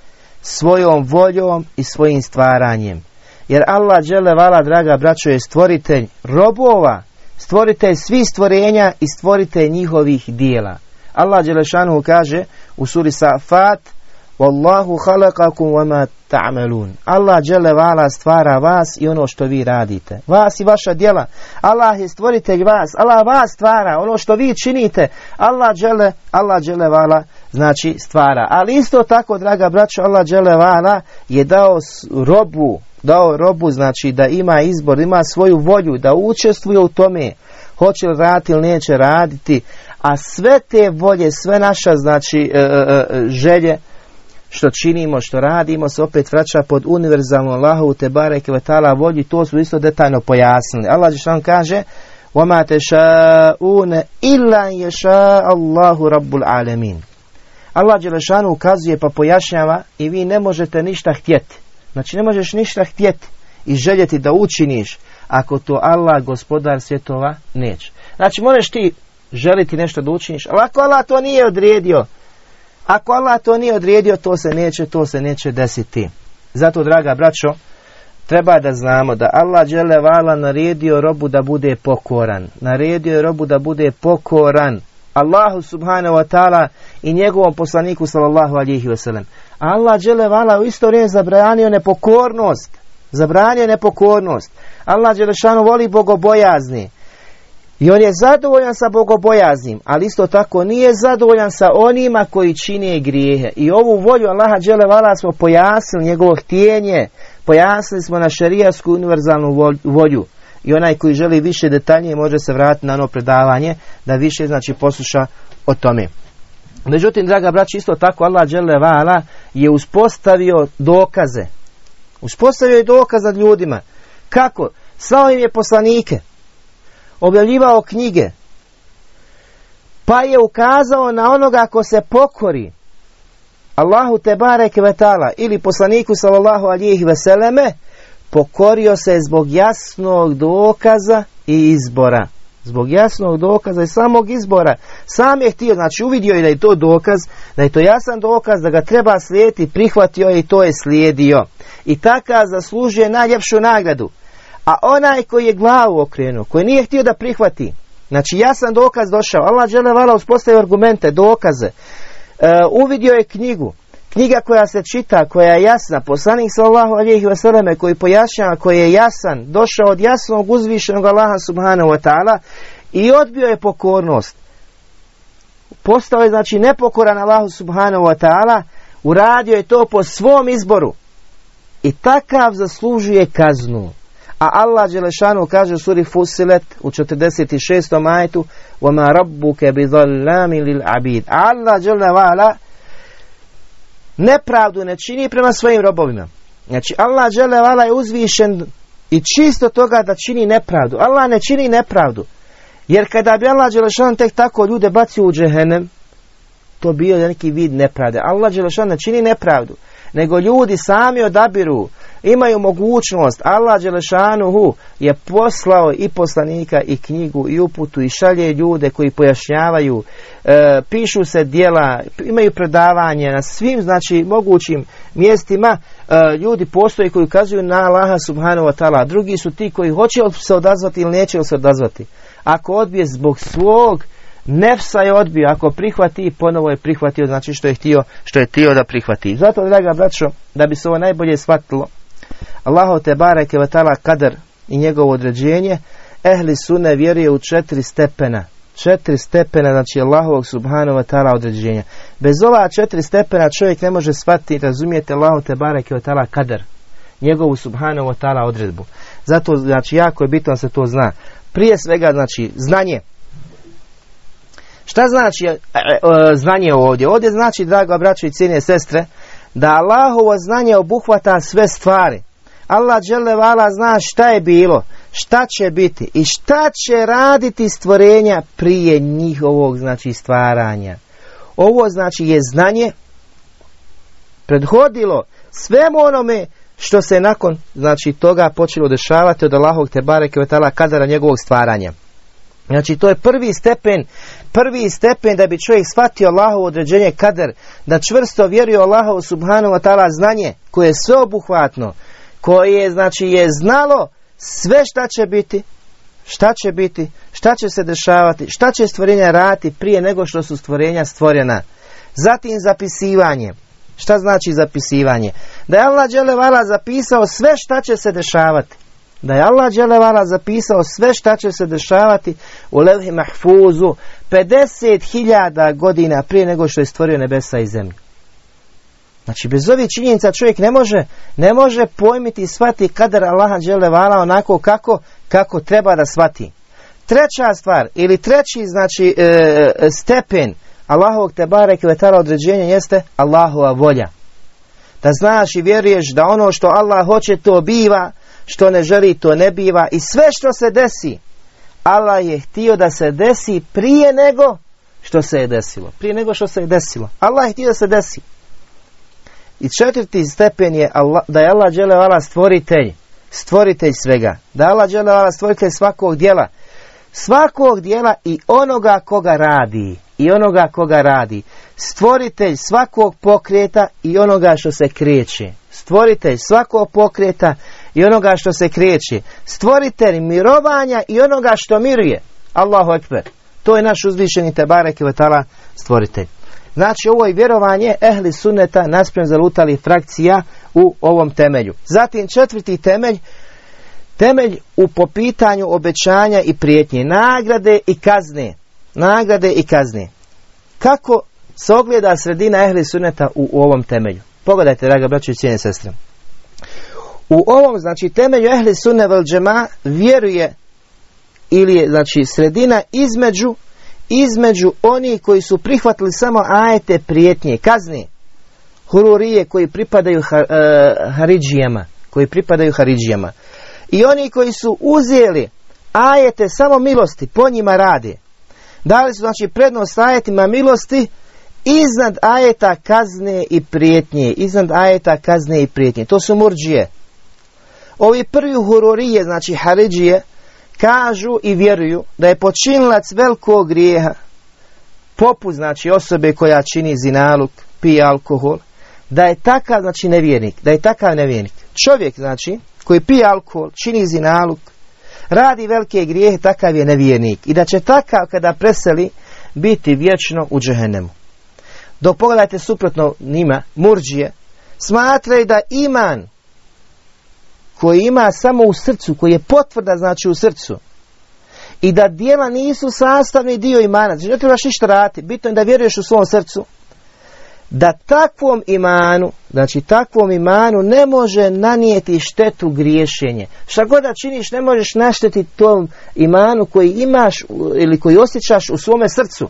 svojom voljom i svojim stvaranjem. Jer Allah žele vala, draga braćo, je stvoritelj robova, stvoritelj svih stvorenja i stvoritelj njihovih dijela. Allah Đelešanu kaže u suri Safat Wallahu khalaqakum wama ta'malun. Allah dželle vala stvara vas i ono što vi radite. Vas i vaša djela. Allah je stvoritelj vas. Allah vas stvara. Ono što vi činite. Allah dželle, Allah dželle vala znači stvara. Ali isto tako, draga braćo, Allah dželle vala je dao robu, dao robu znači da ima izbor, ima svoju volju, da učestvuje u tome. Hoće li raditi ili neće raditi. A sve te volje, sve naša znači e, e, e, želje što činimo, što radimo se opet vraća pod univerzalnu Allahu te bareke ve taala volji, to su isto detaljno pojasnili. Allah dželle kaže: "Wa ma tasha'un illa yasha Allahu rabbul alamin." Allah dželle ukazuje pa pojašnjava i vi ne možete ništa htjeti. Znači ne možeš ništa htjeti i željeti da učiniš ako to Allah gospodar svjetova neće. Znači možeš ti želiti nešto da učiniš, ali ako Allah to nije odredio, Ako Allah to nije odredio, to se neće, to se neće desiti. Zato, draga braćo, treba da znamo da Allah vala naredio robu da bude pokoran. Naredio je robu da bude pokoran. Allahu subhanahu wa ta'ala i njegovom poslaniku sallallahu alihi wasallam. Allah vala u isto vrijeme zabranio nepokornost. Zabranio nepokornost. Allah Đelešanu voli bogobojazni. I on je zadovoljan sa bogobojaznim, ali isto tako nije zadovoljan sa onima koji čine grijehe. I ovu volju Allaha vala smo pojasnili, njegovo htjenje, pojasnili smo na šerijasku univerzalnu volju. I onaj koji želi više detaljnije može se vratiti na ono predavanje da više znači posluša o tome. Međutim, draga braći, isto tako Allah vala je uspostavio dokaze. Uspostavio je dokaz ljudima. Kako? Slao im je poslanike objavljivao knjige, pa je ukazao na onoga ko se pokori Allahu te bareke vetala ili poslaniku sallallahu alihi veseleme pokorio se zbog jasnog dokaza i izbora. Zbog jasnog dokaza i samog izbora. Sam je htio, znači uvidio je da je to dokaz, da je to jasan dokaz, da ga treba slijediti, prihvatio je i to je slijedio. I takav zaslužuje najljepšu nagradu. A onaj koji je glavu okrenuo, koji nije htio da prihvati, znači jasan dokaz došao, Allah žele vala uspostavio argumente, dokaze, e, uvidio je knjigu, knjiga koja se čita, koja je jasna, poslanik sallahu alijih vseleme koji pojašnjava, koji je jasan, došao od jasnog uzvišenog Allaha subhanahu wa ta'ala i odbio je pokornost. Postao je znači nepokoran Allahu subhanahu wa ta'ala, uradio je to po svom izboru. I takav zaslužuje kaznu. A Allah Đelešanu kaže u suri Fusilet u 46. majetu وَمَا رَبُّكَ بِظَلَّامِ لِلْعَبِيدِ Allah Đelevala nepravdu ne čini prema svojim robovima. Znači Allah Đelevala je uzvišen i čisto toga da čini nepravdu. Allah ne čini nepravdu. Jer kada bi Allah Đelešanu tek tako ljude bacio u džehenem, to bio neki vid nepravde. Allah Đelešanu ne čini nepravdu nego ljudi sami odabiru, imaju mogućnost, Allah Đelešanuhu je poslao i poslanika i knjigu i uputu i šalje ljude koji pojašnjavaju, e, pišu se dijela, imaju predavanje na svim znači mogućim mjestima, e, ljudi postoje koji ukazuju na Allaha subhanahu wa ta'ala, drugi su ti koji hoće se odazvati ili neće se odazvati. Ako odbije zbog svog Nefsa je odbio, ako prihvati, ponovo je prihvatio, znači što je htio, što je htio da prihvati. Zato, draga braćo, da bi se ovo najbolje shvatilo, Allaho te bareke vatala kadar i njegovo određenje, ehli sune vjeruje u četiri stepena. Četiri stepena, znači Allahovog subhanahu wa ta'ala određenja. Bez ova četiri stepena čovjek ne može shvatiti razumijete Allaho te bareke wa ta'ala kadar. Njegovu subhanahu wa ta'ala odredbu. Zato, znači, jako je bitno da se to zna. Prije svega, znači, znanje. Šta znači e, e, znanje ovdje? Ovdje znači, draga braćo i cijene sestre, da Allahovo znanje obuhvata sve stvari. Allah vala zna šta je bilo, šta će biti i šta će raditi stvorenja prije njihovog znači stvaranja. Ovo znači je znanje prethodilo svemu onome što se nakon znači toga počelo dešavati od Allahog te bareke kadara njegovog stvaranja. Znači to je prvi stepen, prvi stepen da bi čovjek shvatio Allahovo određenje kader, da čvrsto vjeruje Allahovu subhanahu wa ta'ala znanje koje je sveobuhvatno, koje znači je znalo sve šta će biti, šta će biti, šta će se dešavati, šta će stvorenja raditi prije nego što su stvorenja stvorena. Zatim zapisivanje. Šta znači zapisivanje? Da je Allah dželevala zapisao sve šta će se dešavati da je Allah dželevala zapisao sve šta će se dešavati u levhi mahfuzu 50.000 godina prije nego što je stvorio nebesa i zemlju. Znači bez ovih činjenica čovjek ne može, ne može pojmiti i shvati kadar Allaha dželevala onako kako, kako treba da shvati. Treća stvar ili treći znači e, stepen Allahovog te barek određenja jeste Allahova volja. Da znaš i vjeruješ da ono što Allah hoće to biva, što ne želi to ne biva i sve što se desi Allah je htio da se desi prije nego što se je desilo. Prije nego što se je desilo. Allah je htio da se desi. I četvrti stepen je Allah, da je Allah džele stvoritelj. Stvoritelj svega. Da je Allah stvoritelj svakog dijela. Svakog dijela i onoga koga radi. i onoga koga radi. Stvoritelj svakog pokreta i onoga što se kreće. Stvoritelj svakog pokreta i onoga što se kreće. Stvoritelj mirovanja i onoga što miruje. Allahu ekber. To je naš uzvišeni Tebarek i Vatala stvoritelj. Znači ovo je vjerovanje ehli sunneta naspram zalutali frakcija u ovom temelju. Zatim četvrti temelj, temelj u popitanju obećanja i prijetnje, nagrade i kazne. Nagrade i kazne. Kako se ogleda sredina ehli sunneta u, ovom temelju? Pogledajte, draga braćo i sestre. U ovom, znači, temelju ehli sunne vel džema vjeruje ili je, znači, sredina između između onih koji su prihvatili samo ajete prijetnje, kazne, hururije koji pripadaju ha, uh, Haridžijama, koji pripadaju Haridžijama. I oni koji su uzeli ajete samo milosti, po njima rade. Dali su znači prednost ajetima milosti iznad ajeta kazne i prijetnje. Iznad ajeta kazne i prijetnje. To su murđije. Ovi prvi hururije, znači Haridžije, kažu i vjeruju da je počinilac velikog grijeha, poput znači osobe koja čini zinaluk, pije alkohol, da je takav znači nevjernik, da je takav nevjernik. Čovjek znači koji pije alkohol, čini zinaluk, radi velike grijehe, takav je nevjernik. I da će takav kada preseli biti vječno u džehennemu. Dok pogledajte suprotno njima, murđije, smatraju da iman koji ima samo u srcu, koji je potvrda znači u srcu i da dijela nisu sastavni dio imana, znači ne trebaš ništa raditi, bitno je da vjeruješ u svom srcu, da takvom imanu, znači takvom imanu ne može nanijeti štetu griješenje. Šta god da činiš ne možeš naštetiti tom imanu koji imaš ili koji osjećaš u svome srcu.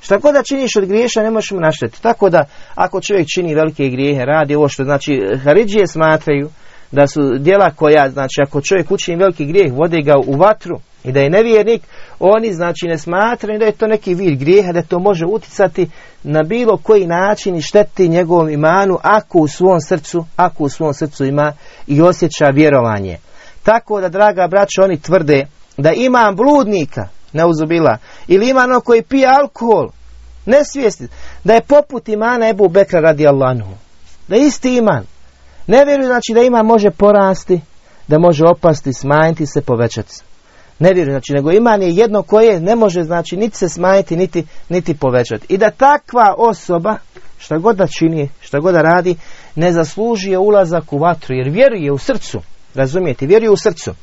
Šta god da činiš od griješa ne možeš mu naštetiti. Tako da ako čovjek čini velike grijehe, radi ovo što znači Haridžije smatraju da su djela koja, znači ako čovjek učini veliki grijeh, vode ga u vatru i da je nevjernik, oni znači ne smatraju da je to neki vid grijeha, da to može uticati na bilo koji način i šteti njegovom imanu ako u svom srcu, ako u svom srcu ima i osjeća vjerovanje. Tako da, draga braća, oni tvrde da ima bludnika, neuzubila, ili ima ono koji pije alkohol, nesvijesti, da je poput imana Ebu Bekra radi Allahu. Da isti iman. Ne vjeruju znači da ima može porasti, da može opasti, smanjiti se, povećati se. Ne vjeruju, znači, nego iman je jedno koje ne može, znači, niti se smanjiti, niti, niti povećati. I da takva osoba, šta god da čini, šta god da radi, ne zaslužuje ulazak u vatru, jer vjeruje u srcu. Razumijete, vjeruje u srcu.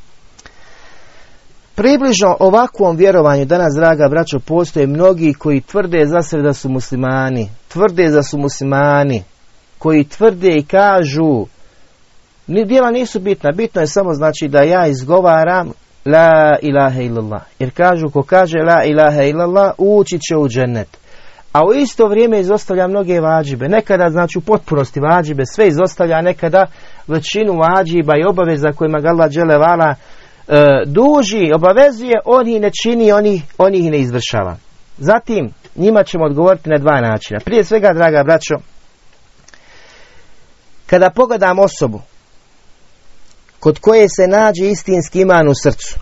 Približno ovakvom vjerovanju danas, draga braćo, postoje mnogi koji tvrde za sebe da su muslimani, tvrde da su muslimani, koji tvrde i kažu Djela nisu bitna, bitno je samo znači da ja izgovaram La ilaha illallah. Jer kažu, ko kaže La ilaha illallah, ući će u džennet. A u isto vrijeme izostavlja mnoge vađibe. Nekada, znači u potpunosti vađibe, sve izostavlja, nekada većinu vađiba i obaveza kojima ga Allah vala e, duži, obavezuje, on ih ne čini, on ih ne izvršava. Zatim, njima ćemo odgovoriti na dva načina. Prije svega, draga braćo, kada pogledam osobu kod koje se nađe istinski iman u srcu.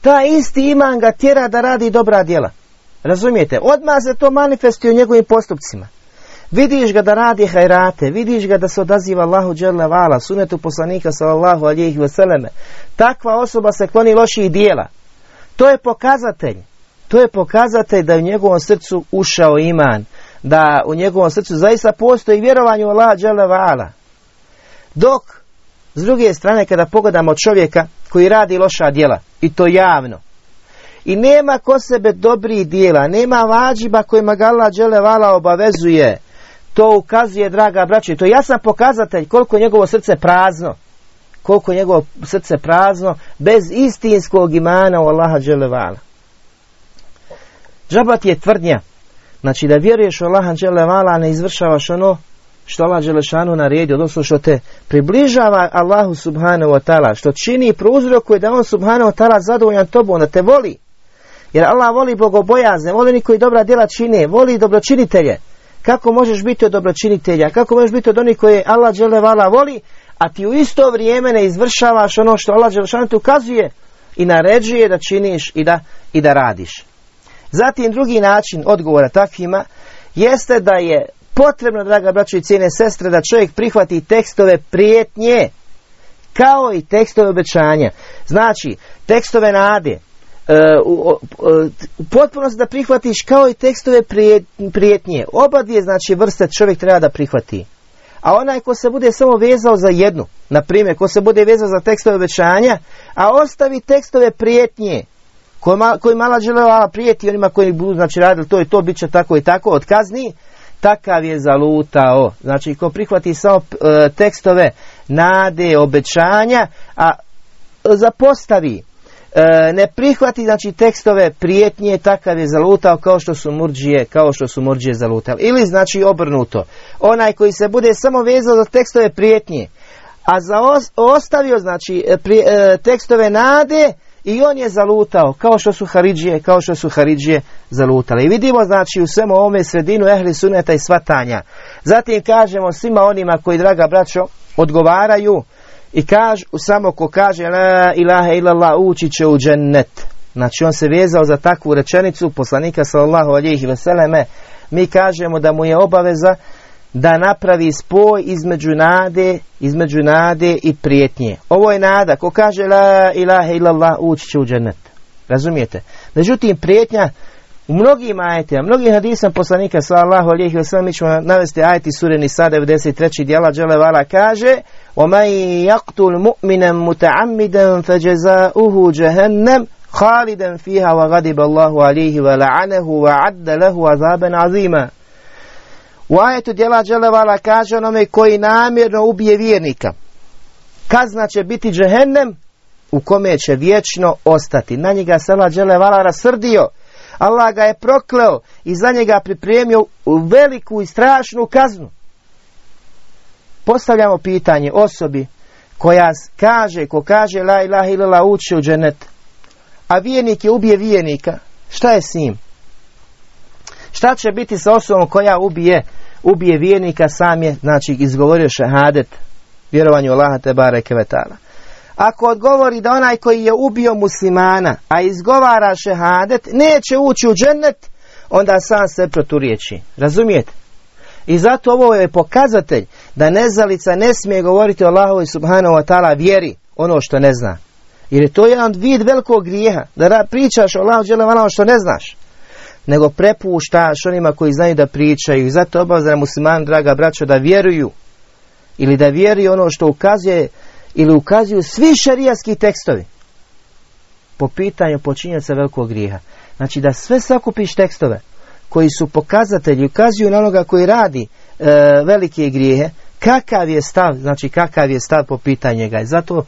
Ta isti iman ga tjera da radi dobra djela. Razumijete? Odmah se to manifestuje u njegovim postupcima. Vidiš ga da radi hajrate, vidiš ga da se odaziva Allahu dželle vala, sunetu poslanika sallallahu alejhi ve selleme. Takva osoba se kloni loših dijela. To je pokazatelj. To je pokazatelj da je u njegovom srcu ušao iman, da u njegovom srcu zaista postoji vjerovanje u Allaha dželle vala. Dok s druge strane, kada pogledamo čovjeka koji radi loša djela, i to javno, i nema ko sebe dobrih dijela, nema vađiba kojima ga Allah vala obavezuje, to ukazuje, draga braće, to je jasan pokazatelj koliko je njegovo srce prazno, koliko je njegovo srce prazno, bez istinskog imana u Allaha vala. Džabat je tvrdnja, znači da vjeruješ u Allaha vala, ne izvršavaš ono što Allah Đelešanu naredio, odnosno što te približava Allahu subhanahu wa ta'ala, što čini i prouzrokuje da on subhanahu wa ta'ala zadovoljan tobom, da te voli. Jer Allah voli bogobojazne, voli oni koji dobra djela čine, voli dobročinitelje. Kako možeš biti od dobročinitelja? Kako možeš biti od onih koje Allah vala voli, a ti u isto vrijeme ne izvršavaš ono što Allah Đelešanu te ukazuje i naređuje da činiš i da, i da radiš. Zatim drugi način odgovora takvima jeste da je potrebno, draga braćo i cijene sestre, da čovjek prihvati tekstove prijetnje kao i tekstove obećanja. Znači, tekstove nade, e, u, potpunosti da prihvatiš kao i tekstove prijetnje. Oba dvije znači vrste čovjek treba da prihvati. A onaj ko se bude samo vezao za jednu, na primjer, ko se bude vezao za tekstove obećanja, a ostavi tekstove prijetnje, koji, ma, koji mala želela prijeti onima koji budu znači radili to i to, bit će tako i tako, od kazni, takav je zalutao. Znači, ko prihvati samo e, tekstove nade, obećanja, a zapostavi, e, ne prihvati znači tekstove prijetnje, takav je zalutao kao što su murđije, kao što su murđije zalutali. Ili znači obrnuto. Onaj koji se bude samo vezao za tekstove prijetnje, a za ostavio znači e, tekstove nade, i on je zalutao, kao što su Haridžije, kao što su Haridžije zalutali. I vidimo, znači, u svemu ovome sredinu ehli suneta i svatanja. Zatim kažemo svima onima koji, draga braćo, odgovaraju i kažu, samo ko kaže la ilaha illallah ući će u džennet. Znači, on se vezao za takvu rečenicu poslanika sallallahu alihi veseleme. Mi kažemo da mu je obaveza da napravi spoj između nade, između nade i prijetnje. Ovo je nada, ko kaže la ilaha illallah ući će u džennet. Razumijete? Međutim, prijetnja u mnogim ajetima, mnogim hadisam poslanika sallallahu alejhi ve sellem ćemo navesti ajeti sure Nisa 93. djela dželevala kaže: "Wa man yaqtul mu'mina muta'ammidan fajaza'uhu jahannam khalidan fiha wa ghadiba Allahu alayhi wa la'anahu wa 'adda 'azima." U ajetu djela Đelevala kaže onome koji namjerno ubije vjernika. Kazna će biti džehennem u kome će vječno ostati. Na njega se Allah Đelevala rasrdio. Allah ga je prokleo i za njega pripremio veliku i strašnu kaznu. Postavljamo pitanje osobi koja kaže, ko kaže la ilaha illallah uče u dženet, a vjernik je ubije vjernika, šta je s njim? Šta će biti sa osobom koja ubije, ubije vjernika sam je, znači izgovorio šehadet, vjerovanju Allaha te bareke vetala. Ako odgovori da onaj koji je ubio muslimana, a izgovara šehadet, neće ući u džennet, onda sam se proturiječi. Razumijete? I zato ovo je pokazatelj da nezalica ne smije govoriti o Allahu i subhanahu wa ta'ala vjeri ono što ne zna. Jer je to jedan vid velikog grijeha, da pričaš o Allahu što ne znaš nego prepuštaš onima koji znaju da pričaju. I zato obaveza musliman, draga braćo, da vjeruju ili da vjeruju ono što ukazuje ili ukazuju svi šarijaski tekstovi po pitanju počinjaca velikog grijeha. Znači da sve sakupiš tekstove koji su pokazatelji, ukazuju na onoga koji radi e, velike grijehe, kakav je stav, znači kakav je stav po pitanju njega. I zato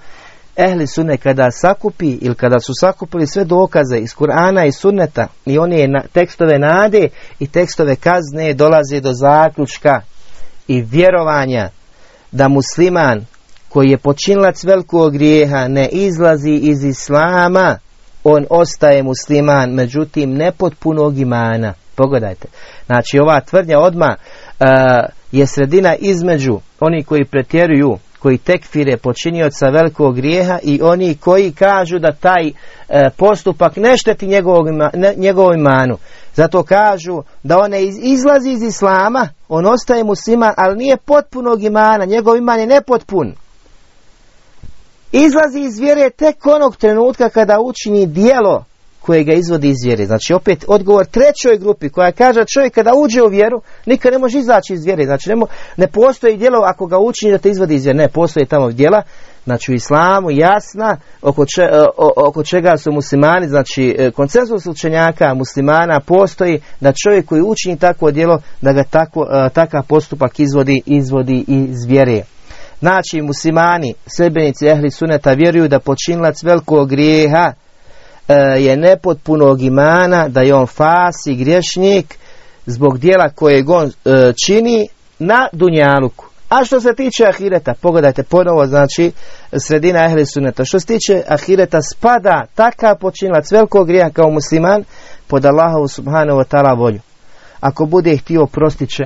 ehli sunne kada sakupi ili kada su sakupili sve dokaze iz Kur'ana i sunneta i one tekstove nade i tekstove kazne dolaze do zaključka i vjerovanja da musliman koji je počinilac velikog grijeha ne izlazi iz islama on ostaje musliman međutim nepotpunog imana. Pogledajte. Znači ova tvrdnja odma je sredina između oni koji pretjeruju koji tekfire počinioca velikog grijeha i oni koji kažu da taj e, postupak ne šteti njegovom imanu. Zato kažu da on izlazi iz islama, on ostaje musliman, ali nije potpunog imana, njegov iman je nepotpun. Izlazi iz vjere tek onog trenutka kada učini dijelo koje ga izvodi iz vjere. Znači opet odgovor trećoj grupi koja kaže čovjek kada uđe u vjeru nikad ne može izaći iz vjere. Znači ne, ne postoji djelo ako ga učini da te izvodi iz vjere. Ne, postoji tamo djela. Znači u islamu jasna oko, e, oko čega su muslimani, znači e, koncensus učenjaka muslimana postoji da čovjek koji učini takvo djelo da ga tako, e, takav postupak izvodi, izvodi iz vjere. Znači muslimani, sebenici ehli suneta vjeruju da počinilac velikog grijeha je nepotpunog imana, da je on fas i griješnik zbog dijela kojeg on e, čini na dunjaluku. A što se tiče ahireta, pogledajte ponovo, znači sredina ehli suneta. Što se tiče ahireta, spada takav počinilac velikog grija kao musliman pod Allahovu subhanahu wa ta'ala volju. Ako bude htio prostit će,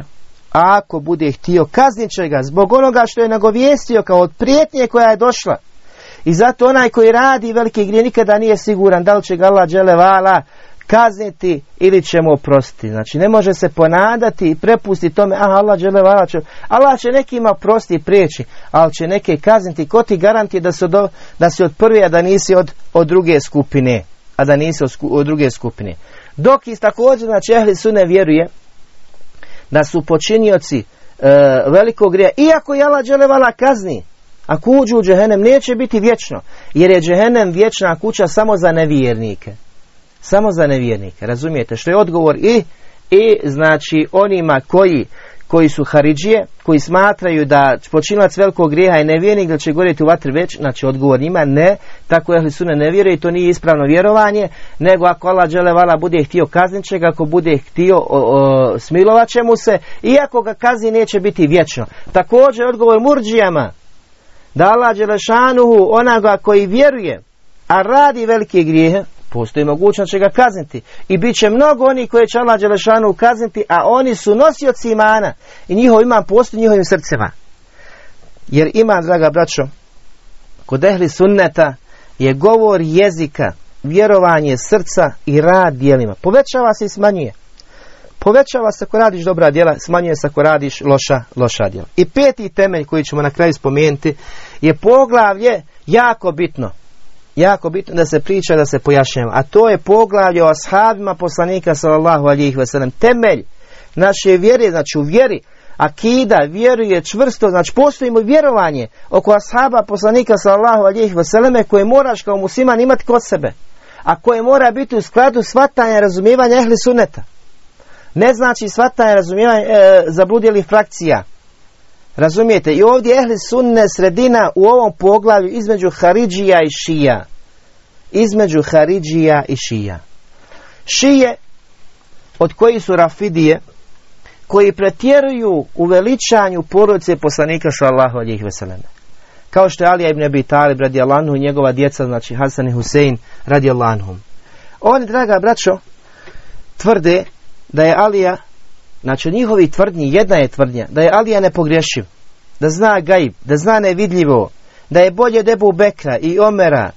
a ako bude htio kaznit će ga zbog onoga što je nagovijestio kao od prijetnje koja je došla. I zato onaj koji radi velike grije nikada nije siguran da li će ga Allah vala kazniti ili ćemo oprostiti. Znači ne može se ponadati i prepustiti tome, aha Allah žele će, Allah će nekima oprosti i prijeći, ali će neke kazniti. Ko ti garanti da si od, da si od prve, a da nisi od, od druge skupine? A da nisi od, od druge skupine. Dok iz također, znači, ehli su ne vjeruje da su počinioci e, velikog grija, iako je Allah dželevala kazni, ako uđu u džehenem, neće biti vječno, jer je džehenem vječna kuća samo za nevjernike. Samo za nevjernike, razumijete? Što je odgovor i, i znači onima koji koji su Haridžije, koji smatraju da počinilac velikog grijeha je nevjernik da će gorjeti u vatri već, znači odgovor njima ne, tako ehli sune ne vjeruje i to nije ispravno vjerovanje, nego ako Allah vala bude htio kaznit ga, ako bude htio o, smilovat će mu se, iako ga kazni neće biti vječno. Također odgovor murđijama, da Allah Đelešanuhu onoga koji vjeruje, a radi velike grijehe, postoji mogućnost će ga kazniti. I bit će mnogo onih koji će Allah Đelešanu kazniti, a oni su nosioci imana. I njihov iman postoji njihovim srcima. Jer iman, draga braćo, kod ehli sunneta je govor jezika, vjerovanje srca i rad dijelima. Povećava se i smanjuje. Povećava se ako radiš dobra djela, smanjuje se ako radiš loša, loša djela. I peti temelj koji ćemo na kraju spomenuti je poglavlje jako bitno jako bitno da se priča, da se pojašnjava. A to je poglavlje o ashabima poslanika sallallahu alihi wasallam. Temelj naše vjere, znači u vjeri, akida, vjeruje čvrsto, znači postoji mu vjerovanje oko ashaba poslanika sallallahu alihi wasallam koje moraš kao musliman imati kod sebe. A koje mora biti u skladu shvatanja i razumijevanja ehli suneta. Ne znači shvatanje i razumijevanja e, zabludjelih frakcija Razumijete? I ovdje ehli sunne sredina u ovom poglavlju između Haridžija i Šija. Između Haridžija i Šija. Šije, od koji su Rafidije, koji pretjeruju u veličanju porodice poslanika sallahu alijih veselene. Kao što je Alija ibn Abi Talib radi Allahu i njegova djeca, znači Hasan i Husein radi Allahu. Oni, draga braćo, tvrde da je Alija Znači njihovi tvrdnji, jedna je tvrdnja, da je Alija nepogrešiv, da zna gaib, da zna nevidljivo, da je bolje debu Bekra i Omera.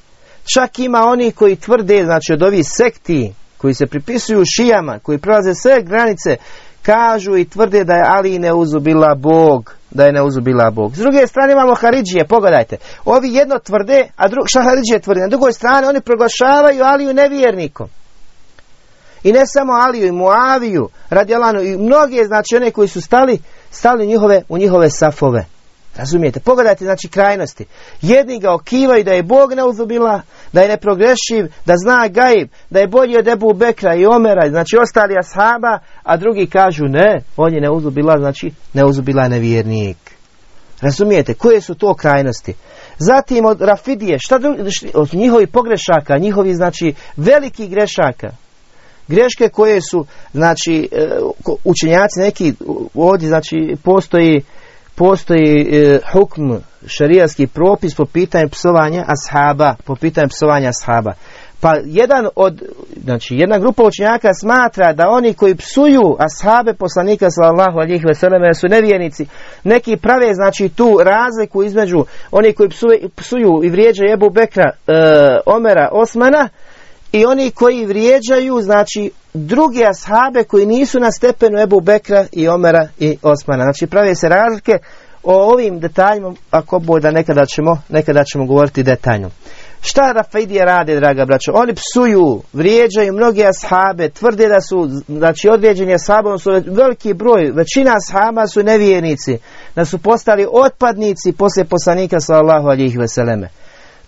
Čak ima oni koji tvrde, znači od ovih sekti, koji se pripisuju šijama, koji prelaze sve granice, kažu i tvrde da je Ali ne uzubila Bog, da je ne uzubila Bog. S druge strane imamo Haridžije, pogledajte. Ovi jedno tvrde, a dru, šta Haridžije tvrde? Na drugoj strani oni proglašavaju Aliju nevjernikom. I ne samo Aliju i Muaviju, radi Alanu, i mnoge, znači one koji su stali, stali njihove, u njihove safove. Razumijete? Pogledajte, znači, krajnosti. Jedni ga okivaju da je Bog neuzubila, da je neprogrešiv, da zna gaib, da je bolji od Ebu Bekra i Omera, znači ostali ashaba, a drugi kažu ne, on je neuzubila, znači neuzubila nevjernik. Razumijete? Koje su to krajnosti? Zatim od Rafidije, šta od njihovih pogrešaka, njihovi, znači, veliki grešaka, greške koje su znači e, učenjaci neki ovdje znači postoji postoji e, hukm šarijatski propis po pitanju psovanja ashaba po pitanju psovanja ashaba. Pa jedan od, znači jedna grupa učenjaka smatra da oni koji psuju ashabe poslanika sallallahu alihi veseleme su nevjernici, neki prave znači tu razliku između oni koji psuju, psuju i vrijeđaju Ebu Bekra, e, Omera, Osmana, i oni koji vrijeđaju, znači drugi ashabe koji nisu na stepenu Ebu Bekra i Omera i Osmana. Znači prave se razlike o ovim detaljima, ako bo da nekada ćemo, nekada ćemo govoriti detaljno. Šta Rafaidije rade, draga braćo? Oni psuju, vrijeđaju mnogi ashabe, tvrde da su, znači određeni ashabom su veliki broj, većina ashaba su nevjernici, da su postali otpadnici poslije poslanika sallallahu alihi veseleme.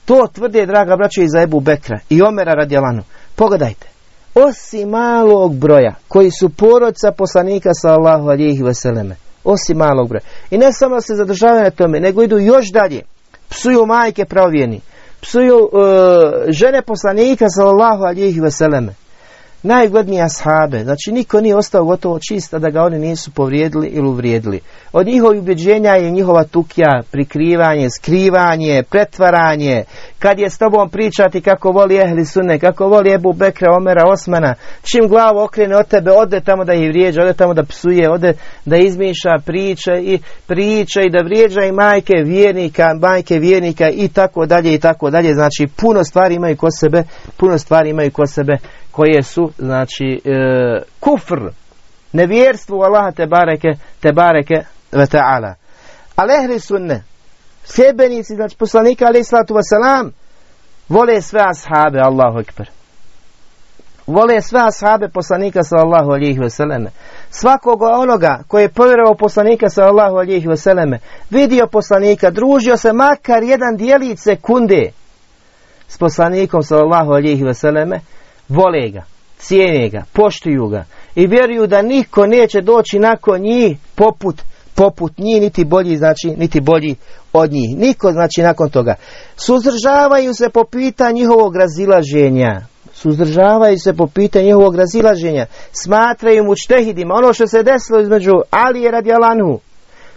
To tvrde, draga braćo, i za Ebu Bekra i Omera radijalanu. Pogledajte, osim malog broja koji su porodca poslanika sallahu alijih veseleme, osim malog broja. I ne samo se zadržavaju na tome, nego idu još dalje. Psuju majke pravovjeni, psuju uh, žene poslanika sallahu alijih veseleme najgodnije ashabe. Znači niko nije ostao gotovo čista da ga oni nisu povrijedili ili uvrijedili. Od njihovih ubjeđenja je njihova tukja, prikrivanje, skrivanje, pretvaranje. Kad je s tobom pričati kako voli Ehli Sunne, kako voli Ebu Bekra, Omera, Osmana, čim glavu okrene od tebe, ode tamo da ih vrijeđa, ode tamo da psuje, ode da izmišlja priče i priče i da vrijeđa i majke vjernika, majke vjernika i tako dalje i tako dalje. Znači puno stvari imaju kod sebe, puno stvari imaju kod sebe koje su znači e, kufr nevjerstvo Allaha te bareke te bareke ve ta'ala ali ehli sunne sljedbenici znači poslanika alaih salatu wasalam vole sve ashabe Allahu ekber vole sve ashabe poslanika sallallahu alihi vseleme. Svakoga onoga koji je povjerovao poslanika sallallahu alihi vseleme, vidio poslanika, družio se makar jedan dijelić sekunde s poslanikom sallallahu alihi vseleme, vole ga, cijene ga, poštuju ga i vjeruju da niko neće doći nakon njih poput poput njih, niti bolji, znači, niti bolji od njih. Niko, znači, nakon toga. Suzdržavaju se po pitanju njihovog razilaženja suzdržavaju se po pitanju njihovog razilaženja, smatraju mu čtehidima. Ono što se desilo između Alije radi Alanhu,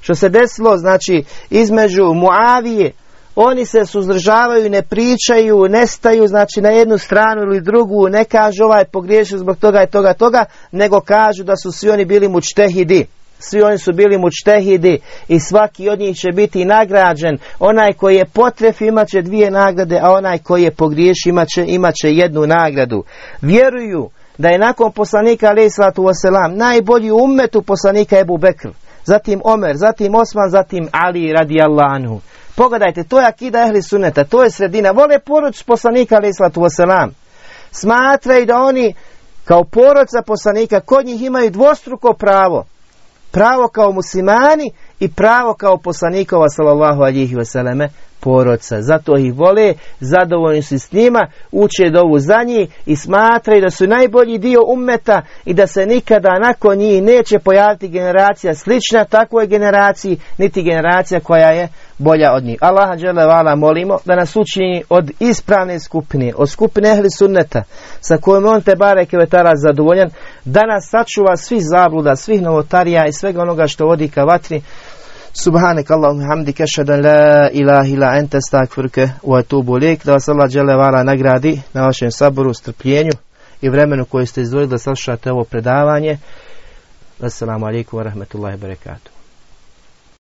što se desilo znači između Muavije, oni se suzdržavaju, ne pričaju, nestaju znači na jednu stranu ili drugu, ne kažu ovaj pogriješio zbog toga i toga toga, nego kažu da su svi oni bili mučtehidi svi oni su bili mučtehidi i svaki od njih će biti nagrađen. Onaj koji je potref imat će dvije nagrade, a onaj koji je pogriješ imat će, imat će jednu nagradu. Vjeruju da je nakon poslanika alaih salatu wasalam najbolji umetu poslanika Ebu Bekr, zatim Omer, zatim Osman, zatim Ali radi. Pogledajte, to je akida ehli suneta, to je sredina. Vole poruč poslanika alaih salatu wasalam. Smatraju da oni kao porodca poslanika kod njih imaju dvostruko pravo pravo kao muslimani i pravo kao poslanikova sallallahu alihi vseleme porodca. Zato ih vole, zadovoljni su s njima, uče dovu za njih i smatraju da su najbolji dio ummeta i da se nikada nakon njih neće pojaviti generacija slična takvoj generaciji, niti generacija koja je bolja od njih. Allaha vala molimo da nas učini od ispravne skupine, od skupine ehli sunneta, sa kojom on te bareke vetara zadovoljan, da nas sačuva svih zabluda, svih novotarija i svega onoga što vodi ka vatri. Subhanak Allahum hamdika ashhadu la ilaha illa anta astaghfiruka wa atubu ilaik. Da vas Allah nagradi na vašem saboru, strpljenju i vremenu koje ste izdvojili da saslušate ovo predavanje. Assalamu alaikum wa rahmatullahi wa barakatuh.